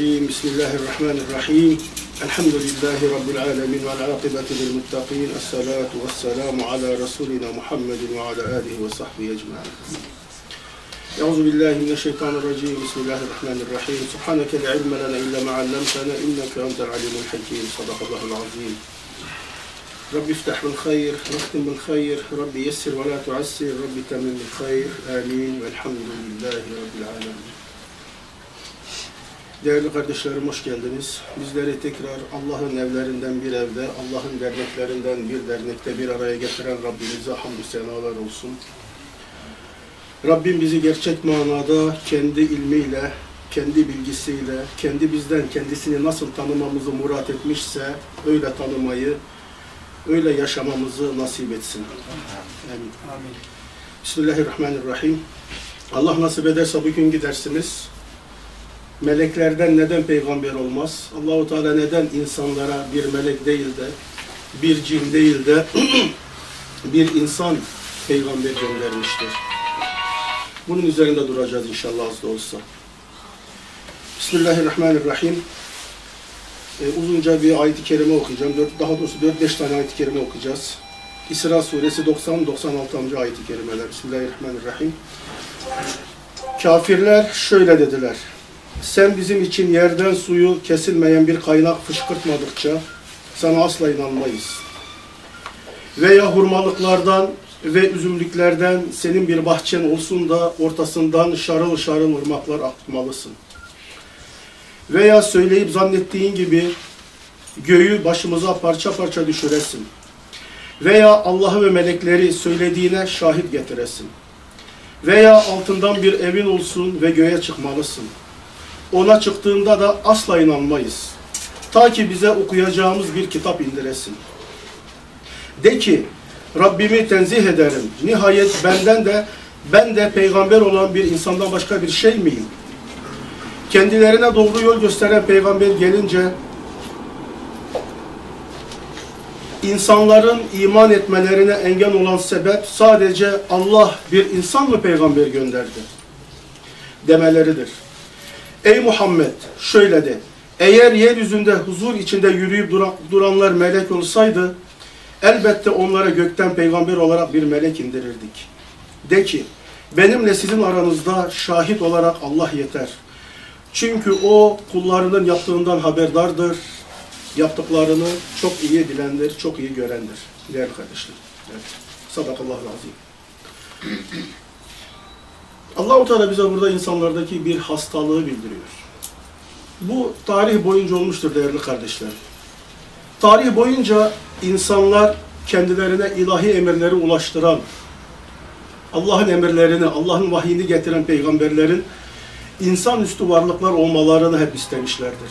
بسم الله الرحمن الرحيم. الحمد لله رب العالمين والعاقبة للمتقين. الصلاة والسلام على رسولنا محمد وعلى آله وصحبه أجمعين. أعوذ بالله من الشيطان الرجيم. بسم الله الرحمن الرحيم. سبحانك لا علم لنا إلا ما علمتنا. إنك أنت العليم الحكيم. صدق الله العظيم. رب افتح بالخير واختم بالخير. رب يسر ولا تعسر. رب تمم بالخير. آمين. والحمد لله رب العالمين. Değerli kardeşlerim hoş geldiniz. Bizleri tekrar Allah'ın evlerinden bir evde, Allah'ın derneklerinden bir dernekte bir araya getiren Rabbimize hamdü senalar olsun. Rabbim bizi gerçek manada kendi ilmiyle, kendi bilgisiyle, kendi bizden kendisini nasıl tanımamızı murat etmişse öyle tanımayı, öyle yaşamamızı nasip etsin. Amin. Amin. Bismillahirrahmanirrahim. Allah nasip ederse bugünkü dersimiz meleklerden neden peygamber olmaz? Allahu Teala neden insanlara bir melek değil de bir cin değil de bir insan peygamber göndermiştir? Bunun üzerinde duracağız inşallah az da olsa. Bismillahirrahmanirrahim. Ee, uzunca bir ayet-i kerime okuyacağım. Dört, daha doğrusu 4-5 tane ayet-i kerime okuyacağız. İsra suresi 90-96. ayet-i kerimeler. Bismillahirrahmanirrahim. Kafirler şöyle dediler. Sen bizim için yerden suyu kesilmeyen bir kaynak fışkırtmadıkça sana asla inanmayız. Veya hurmalıklardan ve üzümlüklerden senin bir bahçen olsun da ortasından şarıl şarıl ırmaklar akıtmalısın. Veya söyleyip zannettiğin gibi göğü başımıza parça parça düşüresin. Veya Allah'ı ve melekleri söylediğine şahit getiresin. Veya altından bir evin olsun ve göğe çıkmalısın. Ona çıktığında da asla inanmayız. Ta ki bize okuyacağımız bir kitap indiresin. De ki, Rabbimi tenzih ederim. Nihayet benden de, ben de peygamber olan bir insandan başka bir şey miyim? Kendilerine doğru yol gösteren peygamber gelince, insanların iman etmelerine engel olan sebep sadece Allah bir insan mı peygamber gönderdi? Demeleridir. Ey Muhammed şöyle de eğer yeryüzünde huzur içinde yürüyüp duran, duranlar melek olsaydı elbette onlara gökten peygamber olarak bir melek indirirdik. De ki benimle sizin aranızda şahit olarak Allah yeter. Çünkü o kullarının yaptığından haberdardır. Yaptıklarını çok iyi bilendir, çok iyi görendir. Değerli kardeşler. Evet. Sadakallahu azim. Allah-u Teala bize burada insanlardaki bir hastalığı bildiriyor. Bu tarih boyunca olmuştur değerli kardeşler. Tarih boyunca insanlar kendilerine ilahi emirleri ulaştıran, Allah'ın emirlerini, Allah'ın vahyini getiren peygamberlerin insanüstü varlıklar olmalarını hep istemişlerdir.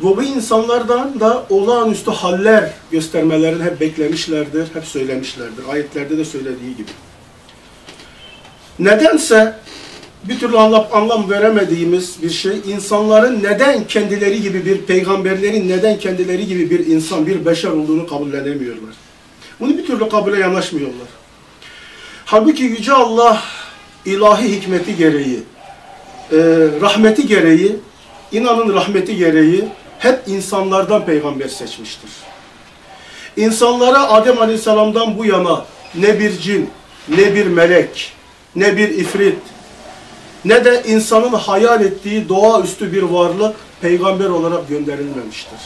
Ve bu insanlardan da olağanüstü haller göstermelerini hep beklemişlerdir, hep söylemişlerdir. Ayetlerde de söylediği gibi. Nedense bir türlü anlam, anlam veremediğimiz bir şey, insanların neden kendileri gibi bir peygamberlerin neden kendileri gibi bir insan, bir beşer olduğunu kabullenemiyorlar. Bunu bir türlü kabule yanaşmıyorlar. Halbuki Yüce Allah ilahi hikmeti gereği, e, rahmeti gereği, inanın rahmeti gereği hep insanlardan peygamber seçmiştir. İnsanlara Adem Aleyhisselam'dan bu yana ne bir cin, ne bir melek, ne bir ifrit, ne de insanın hayal ettiği doğaüstü bir varlık peygamber olarak gönderilmemiştir.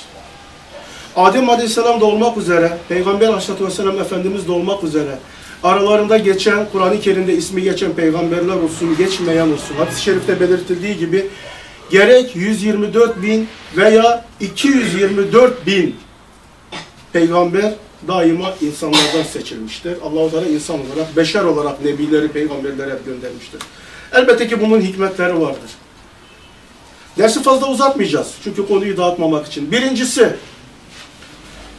Adem Aleyhisselam da olmak üzere, Peygamber Aleyhisselatü Vesselam Efendimiz de olmak üzere aralarında geçen, Kur'an-ı Kerim'de ismi geçen peygamberler olsun, geçmeyen olsun. Hadis-i şerifte belirtildiği gibi gerek 124 bin veya 224 bin peygamber daima insanlardan seçilmiştir. Allah-u Teala insan olarak, beşer olarak nebileri, peygamberleri hep göndermiştir. Elbette ki bunun hikmetleri vardır. Dersi fazla uzatmayacağız. Çünkü konuyu dağıtmamak için. Birincisi,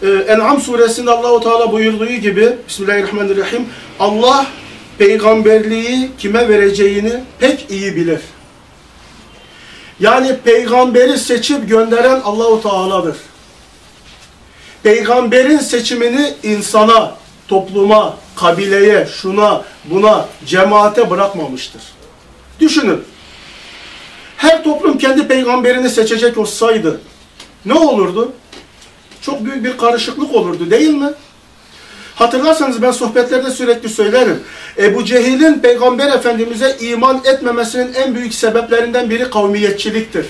e, En'am suresinde Allahu Teala buyurduğu gibi Bismillahirrahmanirrahim Allah peygamberliği kime vereceğini pek iyi bilir. Yani peygamberi seçip gönderen Allahu Teala'dır. Peygamberin seçimini insana, topluma, kabileye, şuna, buna, cemaate bırakmamıştır. Düşünün. Her toplum kendi peygamberini seçecek olsaydı ne olurdu? Çok büyük bir karışıklık olurdu değil mi? Hatırlarsanız ben sohbetlerde sürekli söylerim. Ebu Cehil'in Peygamber Efendimiz'e iman etmemesinin en büyük sebeplerinden biri kavmiyetçiliktir.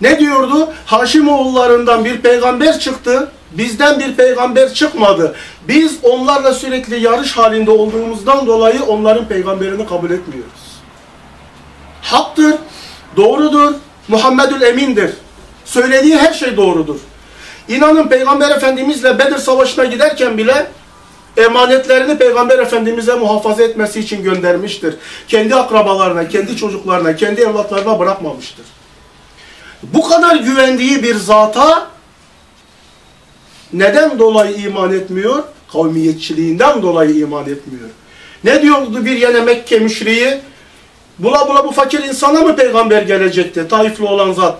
Ne diyordu? Haşimoğullarından bir peygamber çıktı, bizden bir peygamber çıkmadı. Biz onlarla sürekli yarış halinde olduğumuzdan dolayı onların peygamberini kabul etmiyoruz. Haktır, doğrudur, Muhammedül Emin'dir. Söylediği her şey doğrudur. İnanın Peygamber Efendimizle Bedir Savaşı'na giderken bile emanetlerini Peygamber Efendimiz'e muhafaza etmesi için göndermiştir. Kendi akrabalarına, kendi çocuklarına, kendi evlatlarına bırakmamıştır. Bu kadar güvendiği bir zata neden dolayı iman etmiyor? Kavmiyetçiliğinden dolayı iman etmiyor. Ne diyordu bir yine Mekke müşriği? Bula bula bu fakir insana mı peygamber gelecekti? Taifli olan zat.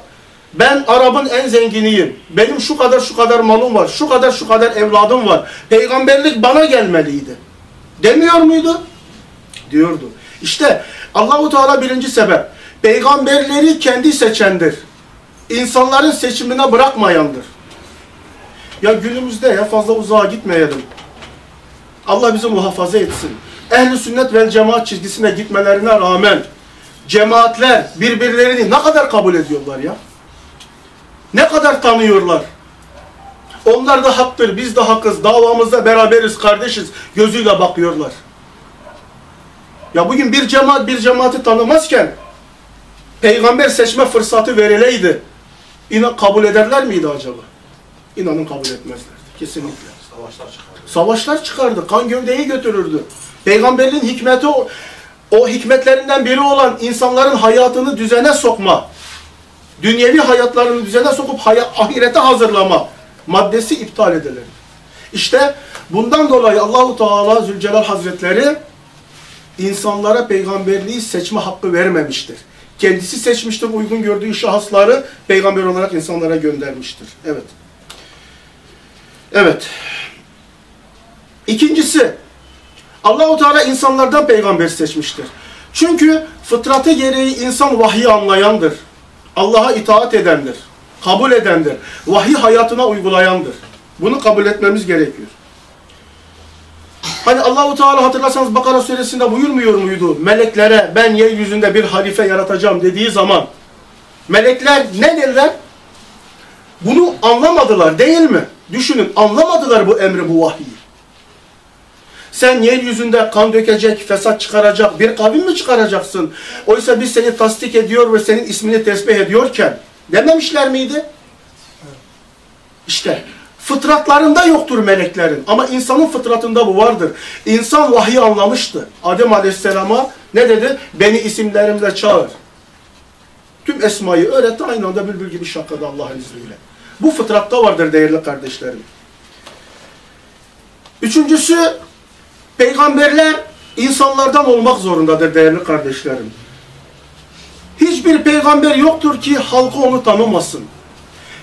Ben Arap'ın en zenginiyim. Benim şu kadar şu kadar malım var. Şu kadar şu kadar evladım var. Peygamberlik bana gelmeliydi. Demiyor muydu? Diyordu. İşte Allahu Teala birinci sebep. Peygamberleri kendi seçendir. İnsanların seçimine bırakmayandır. Ya günümüzde ya fazla uzağa gitmeyelim. Allah bizi muhafaza etsin. Ehli sünnet vel cemaat çizgisine gitmelerine rağmen cemaatler birbirlerini ne kadar kabul ediyorlar ya? Ne kadar tanıyorlar? Onlar da haktır, biz de hakkız, davamızda beraberiz, kardeşiz gözüyle bakıyorlar. Ya bugün bir cemaat bir cemaati tanımazken peygamber seçme fırsatı verileydi. İnan kabul ederler miydi acaba? İnanın kabul etmezlerdi. Kesinlikle. Savaşlar çıkardı. Savaşlar çıkardı. Kan gövdeyi götürürdü. Peygamberin hikmeti o, o hikmetlerinden biri olan insanların hayatını düzene sokma. Dünyevi hayatlarını düzene sokup haya, ahirete hazırlama maddesi iptal edilir. İşte bundan dolayı Allahu Teala Zülcelal Hazretleri insanlara peygamberliği seçme hakkı vermemiştir. Kendisi seçmiştir uygun gördüğü şahısları peygamber olarak insanlara göndermiştir. Evet. Evet. İkincisi, Allahu Teala insanlardan peygamber seçmiştir. Çünkü fıtratı gereği insan vahyi anlayandır. Allah'a itaat edendir. Kabul edendir. Vahiy hayatına uygulayandır. Bunu kabul etmemiz gerekiyor. Hani Allahu Teala hatırlarsanız Bakara suresinde buyurmuyor muydu? Meleklere ben yeryüzünde bir halife yaratacağım dediği zaman melekler ne derler? Bunu anlamadılar değil mi? Düşünün anlamadılar bu emri bu vahyi. Sen yeryüzünde kan dökecek, fesat çıkaracak bir kavim mi çıkaracaksın? Oysa biz seni tasdik ediyor ve senin ismini tesbih ediyorken dememişler miydi? İşte fıtratlarında yoktur meleklerin ama insanın fıtratında bu vardır. İnsan vahiy anlamıştı. Adem Aleyhisselam'a ne dedi? Beni isimlerimle çağır. Tüm esmayı öğretti aynı anda bülbül gibi şakadı Allah'ın izniyle. Bu fıtratta vardır değerli kardeşlerim. Üçüncüsü Peygamberler insanlardan olmak zorundadır değerli kardeşlerim. Hiçbir peygamber yoktur ki halkı onu tanımasın.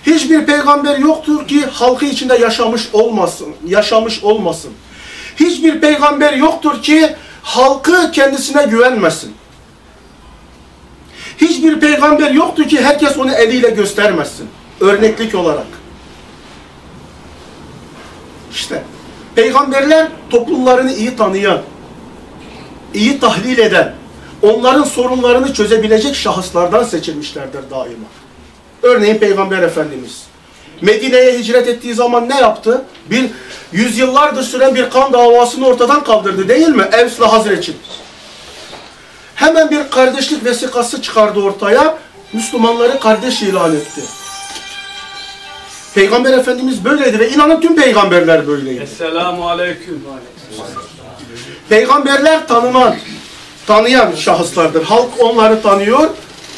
Hiçbir peygamber yoktur ki halkı içinde yaşamış olmasın, yaşamış olmasın. Hiçbir peygamber yoktur ki halkı kendisine güvenmesin. Hiçbir peygamber yoktur ki herkes onu eliyle göstermesin. Örneklik olarak. İşte Peygamberler toplumlarını iyi tanıyan, iyi tahlil eden, onların sorunlarını çözebilecek şahıslardan seçilmişlerdir daima. Örneğin Peygamber Efendimiz. Medine'ye hicret ettiği zaman ne yaptı? Bir yüzyıllardır süren bir kan davasını ortadan kaldırdı değil mi? Evs'le Hazreç'in. Hemen bir kardeşlik vesikası çıkardı ortaya. Müslümanları kardeş ilan etti. Peygamber Efendimiz böyleydi ve inanın tüm peygamberler böyleydi. Esselamu aleyküm. Peygamberler tanınan, tanıyan şahıslardır. Halk onları tanıyor,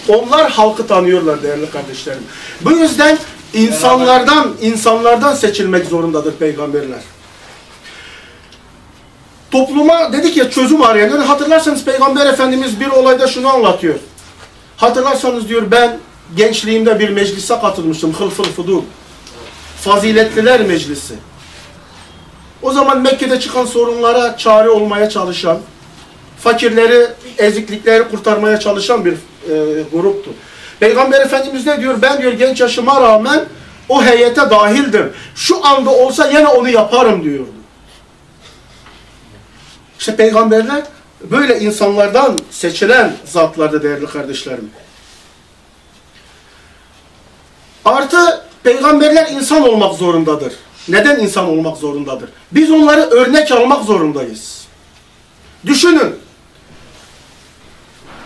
onlar halkı tanıyorlar değerli kardeşlerim. Bu yüzden insanlardan, insanlardan seçilmek zorundadır peygamberler. Topluma dedik ya çözüm arayan. Yani hatırlarsanız Peygamber Efendimiz bir olayda şunu anlatıyor. Hatırlarsanız diyor ben gençliğimde bir meclise katılmıştım. Hılfıl Fudul. Faziletliler Meclisi. O zaman Mekke'de çıkan sorunlara çare olmaya çalışan, fakirleri, eziklikleri kurtarmaya çalışan bir e, gruptu. Peygamber Efendimiz ne diyor? Ben diyor genç yaşıma rağmen o heyete dahildim. Şu anda olsa yine onu yaparım diyordu. İşte peygamberler böyle insanlardan seçilen zatlardı değerli kardeşlerim. Artı peygamberler insan olmak zorundadır. Neden insan olmak zorundadır? Biz onları örnek almak zorundayız. Düşünün.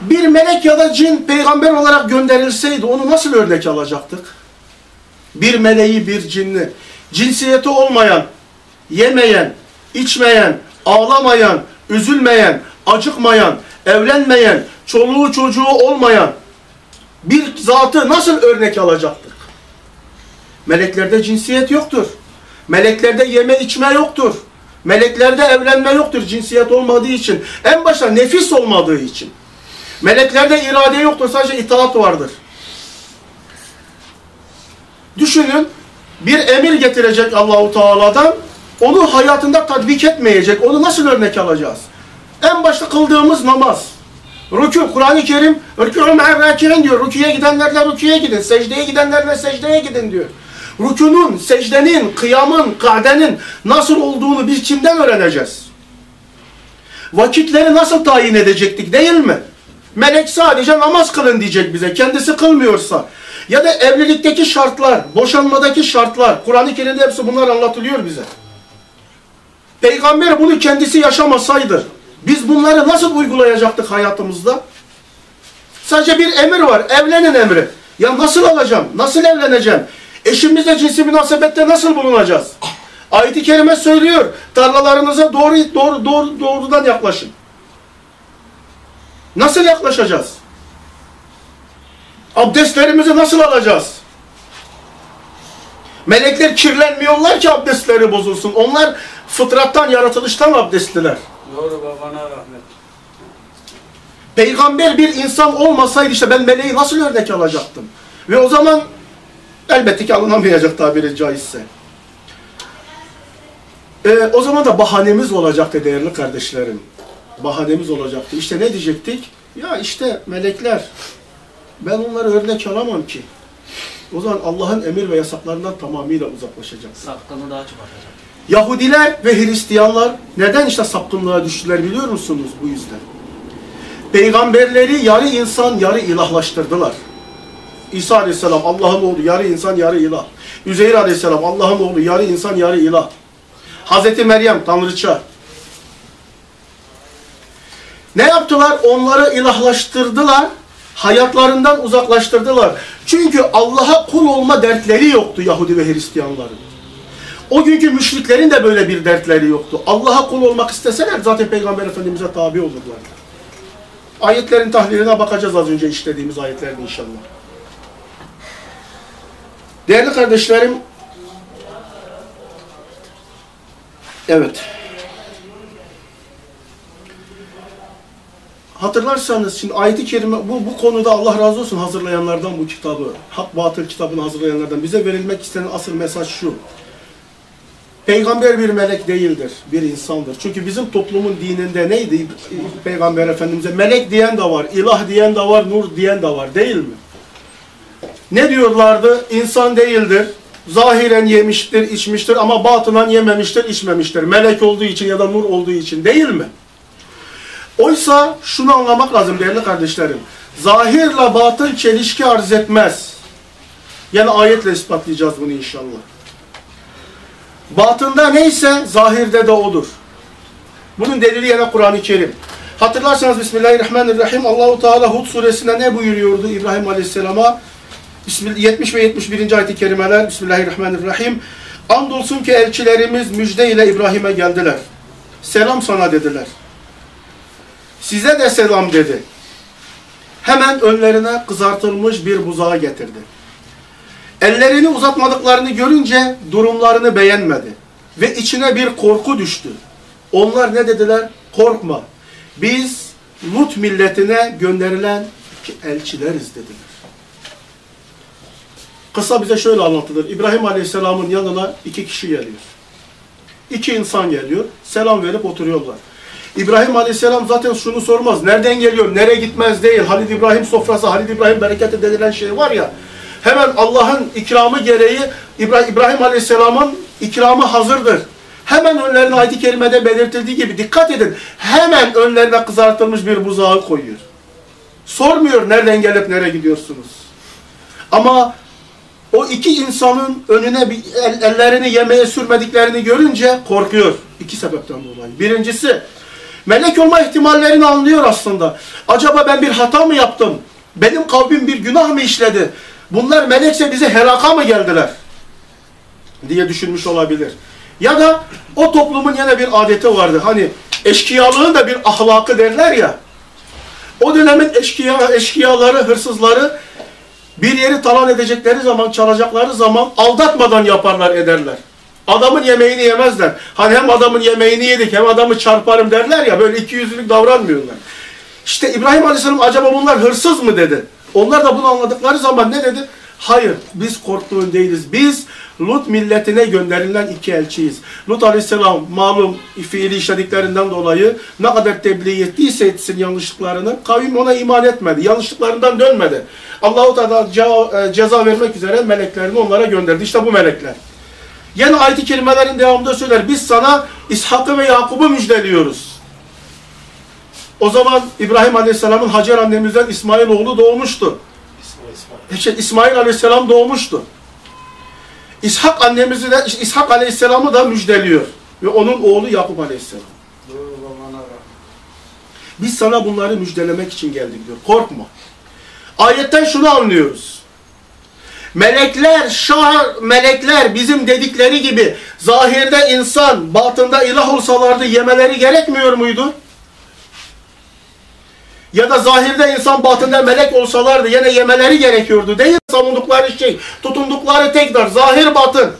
Bir melek ya da cin peygamber olarak gönderilseydi onu nasıl örnek alacaktık? Bir meleği, bir cinni, cinsiyeti olmayan, yemeyen, içmeyen, ağlamayan, üzülmeyen, acıkmayan, evlenmeyen, çoluğu çocuğu olmayan bir zatı nasıl örnek alacaktık? Meleklerde cinsiyet yoktur. Meleklerde yeme içme yoktur. Meleklerde evlenme yoktur cinsiyet olmadığı için. En başta nefis olmadığı için. Meleklerde irade yoktur sadece itaat vardır. Düşünün bir emir getirecek Allahu Teala'dan onu hayatında tatbik etmeyecek. Onu nasıl örnek alacağız? En başta kıldığımız namaz. Rükû, Kur'an-ı Kerim rükû me'errâki'in diyor. Rüküye gidenlerle rüküye gidin. Secdeye gidenlerle secdeye gidin diyor. Rükünün, secdenin, kıyamın, kadenin nasıl olduğunu biz kimden öğreneceğiz? Vakitleri nasıl tayin edecektik değil mi? Melek sadece namaz kılın diyecek bize. Kendisi kılmıyorsa. Ya da evlilikteki şartlar, boşanmadaki şartlar. Kur'an-ı Kerim'de hepsi bunlar anlatılıyor bize. Peygamber bunu kendisi yaşamasaydı biz bunları nasıl uygulayacaktık hayatımızda? Sadece bir emir var. Evlenin emri. Ya nasıl alacağım? Nasıl evleneceğim? Eşimizle cinsi münasebette nasıl bulunacağız? Ayet-i Kerime söylüyor. Tarlalarınıza doğru, doğru, doğru, doğrudan yaklaşın. Nasıl yaklaşacağız? Abdestlerimizi nasıl alacağız? Melekler kirlenmiyorlar ki abdestleri bozulsun. Onlar fıtrattan, yaratılıştan abdestliler. Doğru babana rahmet. Peygamber bir insan olmasaydı işte ben meleği nasıl örnek alacaktım? Ve o zaman elbette ki alınamayacak tabiri caizse. Ee, o zaman da bahanemiz olacaktı değerli kardeşlerim. Bahanemiz olacaktı. İşte ne diyecektik? Ya işte melekler. Ben onları örnek alamam ki. O zaman Allah'ın emir ve yasaklarından tamamıyla uzaklaşacaksın. Sapkını daha çok artacak. Yahudiler ve Hristiyanlar neden işte sapkınlığa düştüler biliyor musunuz bu yüzden? Peygamberleri yarı insan yarı ilahlaştırdılar. İsa aleyhisselam Allah'ın oğlu yarı insan yarı ilah. Üzeyir aleyhisselam Allah'ın oğlu yarı insan yarı ilah. Hazreti Meryem tanrıça. Ne yaptılar? Onları ilahlaştırdılar. Hayatlarından uzaklaştırdılar. Çünkü Allah'a kul olma dertleri yoktu Yahudi ve Hristiyanların. O günkü müşriklerin de böyle bir dertleri yoktu. Allah'a kul olmak isteseler zaten Peygamber Efendimiz'e tabi olurlardı. Ayetlerin tahliline bakacağız az önce işlediğimiz ayetlerin inşallah. Değerli kardeşlerim, evet. Hatırlarsanız şimdi ayet-i kerime bu, bu konuda Allah razı olsun hazırlayanlardan bu kitabı, Hak Batıl kitabını hazırlayanlardan bize verilmek istenen asıl mesaj şu. Peygamber bir melek değildir, bir insandır. Çünkü bizim toplumun dininde neydi Peygamber Efendimiz'e? Melek diyen de var, ilah diyen de var, nur diyen de var değil mi? Ne diyorlardı? İnsan değildir. Zahiren yemiştir, içmiştir ama batınan yememiştir, içmemiştir. Melek olduğu için ya da nur olduğu için değil mi? Oysa şunu anlamak lazım değerli kardeşlerim. Zahirle batın çelişki arz etmez. Yani ayetle ispatlayacağız bunu inşallah. Batında neyse zahirde de odur. Bunun delili yine Kur'an-ı Kerim. Hatırlarsanız Bismillahirrahmanirrahim Allahu Teala Hud suresinde ne buyuruyordu İbrahim Aleyhisselam'a? 70 ve 71. ayet-i kerimeler Bismillahirrahmanirrahim. Andolsun ki elçilerimiz müjde ile İbrahim'e geldiler. Selam sana dediler. Size de selam dedi. Hemen önlerine kızartılmış bir buzağı getirdi. Ellerini uzatmadıklarını görünce durumlarını beğenmedi. Ve içine bir korku düştü. Onlar ne dediler? Korkma. Biz Lut milletine gönderilen elçileriz dediler. Kısa bize şöyle anlatılır. İbrahim Aleyhisselam'ın yanına iki kişi geliyor. İki insan geliyor. Selam verip oturuyorlar. İbrahim Aleyhisselam zaten şunu sormaz. Nereden geliyor? Nereye gitmez değil. Halid İbrahim sofrası, Halid İbrahim bereketi denilen şey var ya. Hemen Allah'ın ikramı gereği İbrahim, Aleyhisselam'ın ikramı hazırdır. Hemen önlerine ayet-i kerimede belirtildiği gibi dikkat edin. Hemen önlerine kızartılmış bir buzağı koyuyor. Sormuyor nereden gelip nereye gidiyorsunuz. Ama o iki insanın önüne bir el- ellerini yemeğe sürmediklerini görünce korkuyor. İki sebepten dolayı. Birincisi melek olma ihtimallerini anlıyor aslında. Acaba ben bir hata mı yaptım? Benim kavmim bir günah mı işledi? Bunlar melekse bize helaka mı geldiler? diye düşünmüş olabilir. Ya da o toplumun yine bir adeti vardı. Hani eşkıyalığın da bir ahlakı derler ya. O dönemin eşkıya, eşkıyaları, hırsızları bir yeri talan edecekleri zaman, çalacakları zaman aldatmadan yaparlar, ederler. Adamın yemeğini yemezler. Hani hem adamın yemeğini yedik hem adamı çarparım derler ya böyle iki yüzlülük davranmıyorlar. İşte İbrahim Aleyhisselam acaba bunlar hırsız mı dedi. Onlar da bunu anladıkları zaman ne dedi? Hayır biz korktuğun değiliz. Biz Lut milletine gönderilen iki elçiyiz. Lut Aleyhisselam malum fiili işlediklerinden dolayı ne kadar tebliğ ettiyse etsin yanlışlıklarını kavim ona iman etmedi. Yanlışlıklarından dönmedi. Allahu Teala e, ceza vermek üzere meleklerini onlara gönderdi. İşte bu melekler. Yine ayet-i kerimelerin devamında söyler. Biz sana İshak'ı ve Yakub'u müjdeliyoruz. O zaman İbrahim Aleyhisselam'ın Hacer annemizden İsmail oğlu doğmuştu. İşte İsmail Aleyhisselam doğmuştu. İshak annemizi de İshak Aleyhisselam'ı da müjdeliyor. Ve onun oğlu Yakup Aleyhisselam. Biz sana bunları müjdelemek için geldik diyor. Korkma. Ayetten şunu anlıyoruz. Melekler, şah, melekler bizim dedikleri gibi zahirde insan, batında ilah olsalardı yemeleri gerekmiyor muydu? Ya da zahirde insan batında melek olsalardı yine yemeleri gerekiyordu değil? Savundukları şey, tutundukları tekrar zahir batın.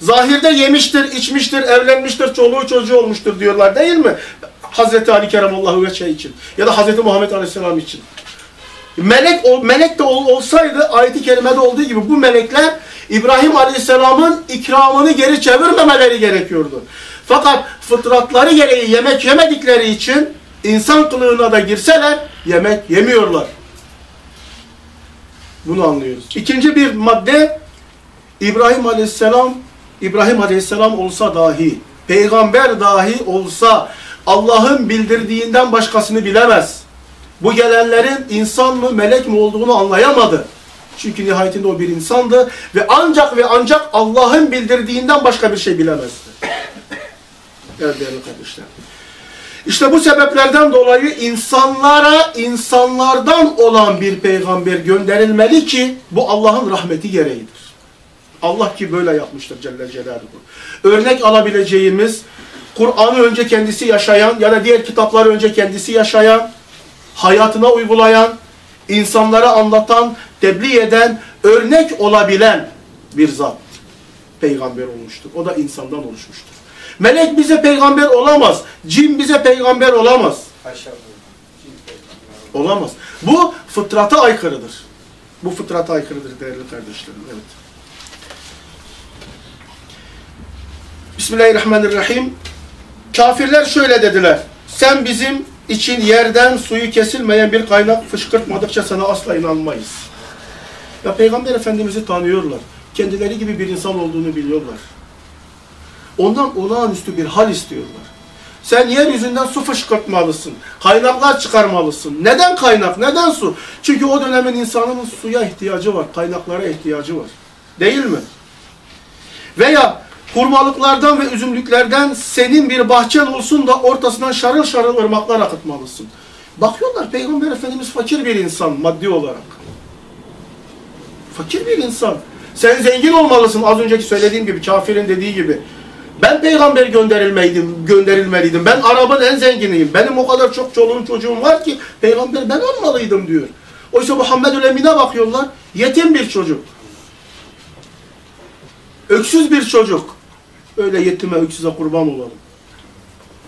Zahirde yemiştir, içmiştir, evlenmiştir, çoluğu çocuğu olmuştur diyorlar değil mi? Hazreti Ali Keremallahu ve şey için ya da Hazreti Muhammed Aleyhisselam için. Melek o melek de ol- olsaydı ayet-i kerimede olduğu gibi bu melekler İbrahim Aleyhisselam'ın ikramını geri çevirmemeleri gerekiyordu. Fakat fıtratları gereği yemek yemedikleri için insan kılığına da girseler yemek yemiyorlar. Bunu anlıyoruz. İkinci bir madde İbrahim Aleyhisselam İbrahim Aleyhisselam olsa dahi, peygamber dahi olsa Allah'ın bildirdiğinden başkasını bilemez. Bu gelenlerin insan mı melek mi olduğunu anlayamadı. Çünkü nihayetinde o bir insandı ve ancak ve ancak Allah'ın bildirdiğinden başka bir şey bilemezdi. Evet değerli kardeşler. İşte bu sebeplerden dolayı insanlara insanlardan olan bir peygamber gönderilmeli ki bu Allah'ın rahmeti gereğidir. Allah ki böyle yapmıştır Celle Celaluhu. Örnek alabileceğimiz Kur'an'ı önce kendisi yaşayan ya da diğer kitapları önce kendisi yaşayan, hayatına uygulayan, insanlara anlatan, tebliğ eden, örnek olabilen bir zat peygamber olmuştur. O da insandan oluşmuştur. Melek bize peygamber olamaz. Cin bize peygamber olamaz. Olamaz. Bu fıtrata aykırıdır. Bu fıtrata aykırıdır değerli kardeşlerim. Evet. Bismillahirrahmanirrahim. Kafirler şöyle dediler. Sen bizim için yerden suyu kesilmeyen bir kaynak fışkırtmadıkça sana asla inanmayız. Ya Peygamber Efendimiz'i tanıyorlar. Kendileri gibi bir insan olduğunu biliyorlar. Ondan olağanüstü bir hal istiyorlar. Sen yeryüzünden su fışkırtmalısın. Kaynaklar çıkarmalısın. Neden kaynak? Neden su? Çünkü o dönemin insanının suya ihtiyacı var. Kaynaklara ihtiyacı var. Değil mi? Veya hurmalıklardan ve üzümlüklerden senin bir bahçen olsun da ortasından şarıl şarıl ırmaklar akıtmalısın. Bakıyorlar Peygamber Efendimiz fakir bir insan maddi olarak. Fakir bir insan. Sen zengin olmalısın az önceki söylediğim gibi kafirin dediği gibi. Ben peygamber gönderilmeliydim, gönderilmeliydim. Ben Arap'ın en zenginiyim. Benim o kadar çok çoluğum çocuğum var ki peygamber ben olmalıydım diyor. Oysa Muhammedül Emin'e bakıyorlar. Yetim bir çocuk. Öksüz bir çocuk. Öyle yetime öksüze kurban olalım.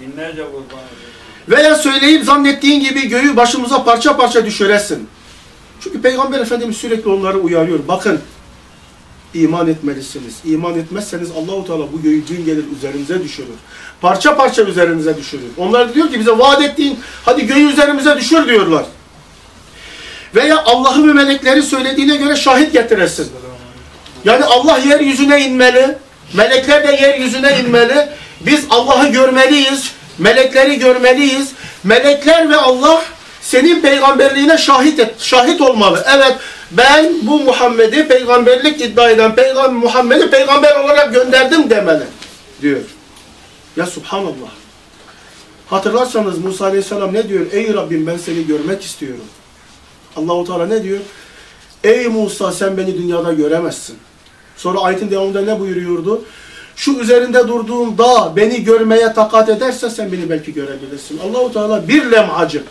Binlerce kurban ediyor. Veya söyleyip zannettiğin gibi göğü başımıza parça parça düşüresin. Çünkü Peygamber Efendimiz sürekli onları uyarıyor. Bakın, iman etmelisiniz. İman etmezseniz Allahu Teala bu göğü gün gelir üzerinize düşürür. Parça parça üzerinize düşürür. Onlar diyor ki bize vaat ettiğin hadi göğü üzerimize düşür diyorlar. Veya Allah'ı ve melekleri söylediğine göre şahit getiresin. Yani Allah yeryüzüne inmeli, melekler de yeryüzüne inmeli. Biz Allah'ı görmeliyiz, melekleri görmeliyiz. Melekler ve Allah senin peygamberliğine şahit et, şahit olmalı. Evet, ben bu Muhammed'i peygamberlik iddia eden peygamber Muhammed'i peygamber olarak gönderdim demeli diyor. Ya subhanallah. Hatırlarsanız Musa Aleyhisselam ne diyor? Ey Rabbim ben seni görmek istiyorum. Allahu Teala ne diyor? Ey Musa sen beni dünyada göremezsin. Sonra ayetin devamında ne buyuruyordu? Şu üzerinde durduğum dağ beni görmeye takat ederse sen beni belki görebilirsin. Allahu Teala bir lemacık.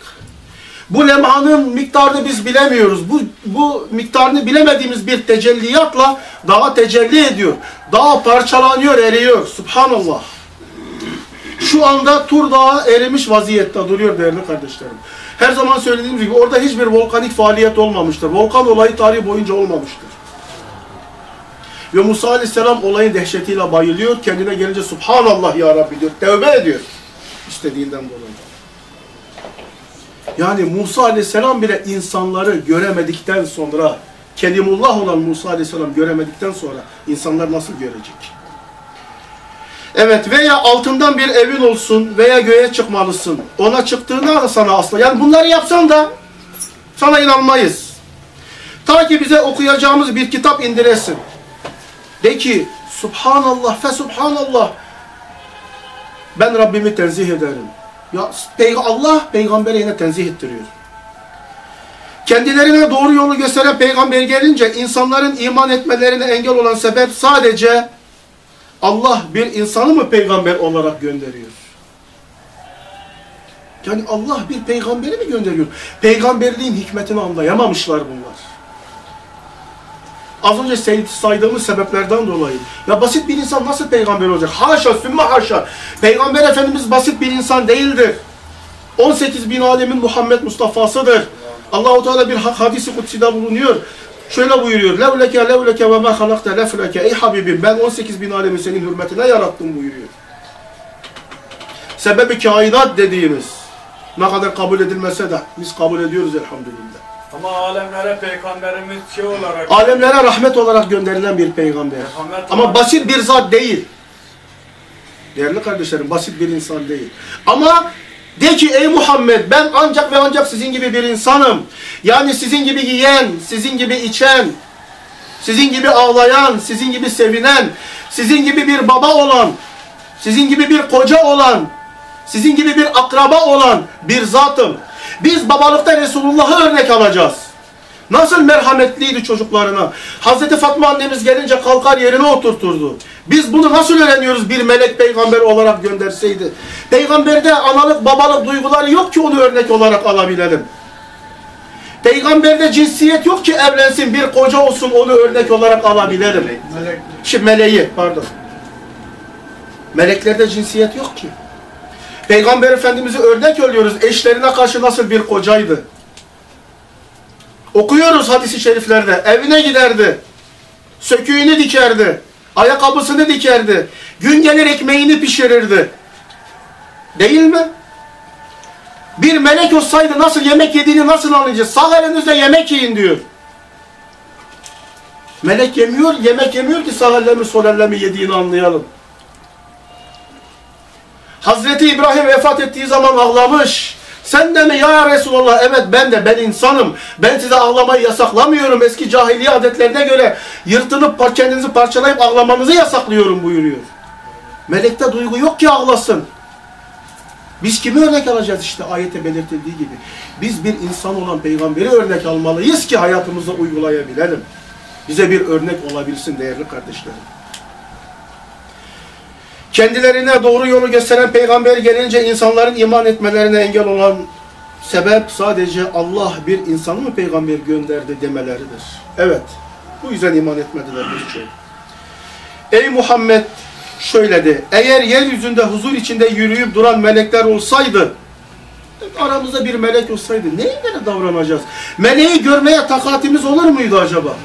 Bu lem'anın miktarını biz bilemiyoruz. Bu, bu miktarını bilemediğimiz bir tecelliyatla dağa tecelli ediyor. Dağ parçalanıyor, eriyor. Subhanallah. Şu anda Tur Dağı erimiş vaziyette duruyor değerli kardeşlerim. Her zaman söylediğim gibi orada hiçbir volkanik faaliyet olmamıştır. Volkan olayı tarihi boyunca olmamıştır. Ve Musa Aleyhisselam olayın dehşetiyle bayılıyor. Kendine gelince Subhanallah ya Rabbi diyor. Tevbe ediyor. İstediğinden dolayı. Yani Musa Aleyhisselam bile insanları göremedikten sonra, Kelimullah olan Musa Aleyhisselam göremedikten sonra insanlar nasıl görecek? Evet veya altından bir evin olsun veya göğe çıkmalısın. Ona çıktığında da sana asla. Yani bunları yapsan da sana inanmayız. Ta ki bize okuyacağımız bir kitap indiresin. De ki Subhanallah fe Subhanallah. Ben Rabbimi tenzih ederim. Ya Allah peygambere yine tenzih ettiriyor. Kendilerine doğru yolu gösteren peygamber gelince insanların iman etmelerine engel olan sebep sadece Allah bir insanı mı peygamber olarak gönderiyor? Yani Allah bir peygamberi mi gönderiyor? Peygamberliğin hikmetini anlayamamışlar bunlar. Az önce saydığımız sebeplerden dolayı. Ya basit bir insan nasıl peygamber olacak? Haşa, sümme haşa. Peygamber Efendimiz basit bir insan değildir. 18 bin alemin Muhammed Mustafa'sıdır. Allahu Teala bir hadisi kutsida bulunuyor. Şöyle buyuruyor. Levleke levleke ve ma halakte lefleke. Ey Habibim ben 18 bin alemi senin hürmetine yarattım buyuruyor. Sebebi kainat dediğimiz ne kadar kabul edilmese de biz kabul ediyoruz elhamdülillah. Ama alemlere peygamberimiz şey olarak Alemlere rahmet olarak gönderilen bir peygamber. Muhammed Ama olarak- basit bir zat değil. Değerli kardeşlerim basit bir insan değil. Ama de ki ey Muhammed ben ancak ve ancak sizin gibi bir insanım. Yani sizin gibi yiyen, sizin gibi içen, sizin gibi ağlayan, sizin gibi sevinen, sizin gibi bir baba olan, sizin gibi bir koca olan, sizin gibi bir akraba olan bir zatım. Biz babalıkta Resulullah'ı örnek alacağız. Nasıl merhametliydi çocuklarına. Hazreti Fatma annemiz gelince kalkar yerine oturturdu. Biz bunu nasıl öğreniyoruz bir melek peygamber olarak gönderseydi? Peygamberde analık babalık duyguları yok ki onu örnek olarak alabilelim. Peygamberde cinsiyet yok ki evlensin bir koca olsun onu örnek olarak alabilelim. Melek Şimdi meleği pardon. Meleklerde cinsiyet yok ki. Peygamber Efendimiz'i örnek alıyoruz. Eşlerine karşı nasıl bir kocaydı. Okuyoruz hadisi şeriflerde. Evine giderdi. Söküğünü dikerdi. Ayakkabısını dikerdi. Gün gelir ekmeğini pişirirdi. Değil mi? Bir melek olsaydı nasıl yemek yediğini nasıl anlayacağız? Sağ elinizle yemek yiyin diyor. Melek yemiyor, yemek yemiyor ki sağ elle mi sol elle mi yediğini anlayalım. Hazreti İbrahim vefat ettiği zaman ağlamış. Sen de mi ya Resulallah? Evet ben de ben insanım. Ben size ağlamayı yasaklamıyorum. Eski cahiliye adetlerine göre yırtınıp kendinizi parçalayıp ağlamanızı yasaklıyorum buyuruyor. Melekte duygu yok ki ağlasın. Biz kimi örnek alacağız işte ayete belirtildiği gibi. Biz bir insan olan peygamberi örnek almalıyız ki hayatımızda uygulayabilelim. Bize bir örnek olabilsin değerli kardeşlerim. Kendilerine doğru yolu gösteren peygamber gelince insanların iman etmelerine engel olan sebep sadece Allah bir insanı mı peygamber gönderdi demeleridir. Evet. Bu yüzden iman etmediler birçoğu. Ey Muhammed şöyle de eğer yeryüzünde huzur içinde yürüyüp duran melekler olsaydı aramızda bir melek olsaydı neye davranacağız? Meleği görmeye takatimiz olur muydu acaba?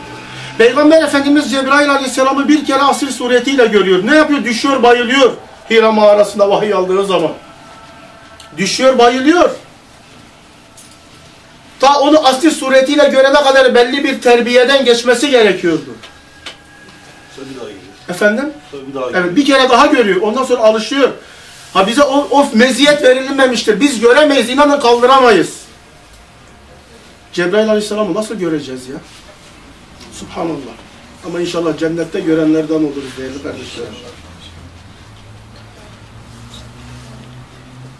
Peygamber Efendimiz Cebrail Aleyhisselam'ı bir kere asir suretiyle görüyor. Ne yapıyor? Düşüyor, bayılıyor. Hira mağarasında vahiy aldığı zaman. Düşüyor, bayılıyor. Ta onu asli suretiyle görene kadar belli bir terbiyeden geçmesi gerekiyordu. Bir. Efendim? Bir. Evet bir kere daha görüyor. Ondan sonra alışıyor. Ha bize o, o meziyet verilmemiştir. Biz göremeyiz. inanın kaldıramayız. Cebrail Aleyhisselam'ı nasıl göreceğiz ya? Subhanallah. Ama inşallah cennette görenlerden oluruz değerli kardeşlerim.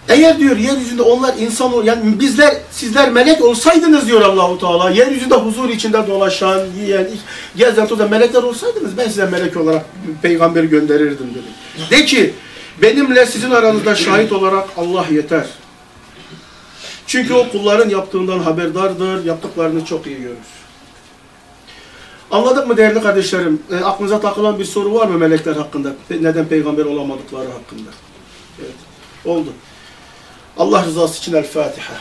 Eğer diyor yeryüzünde onlar insan ol yani bizler sizler melek olsaydınız diyor Allahu Teala yeryüzünde huzur içinde dolaşan, yiyen, gezen tozan melekler olsaydınız ben size melek olarak peygamberi gönderirdim dedi. De ki benimle sizin aranızda şahit olarak Allah yeter. Çünkü o kulların yaptığından haberdardır, yaptıklarını çok iyi görür. Anladık mı değerli kardeşlerim? E, aklınıza takılan bir soru var mı melekler hakkında? Pe- Neden peygamber olamadıkları hakkında? Evet. Oldu. Allah rızası için El Fatiha.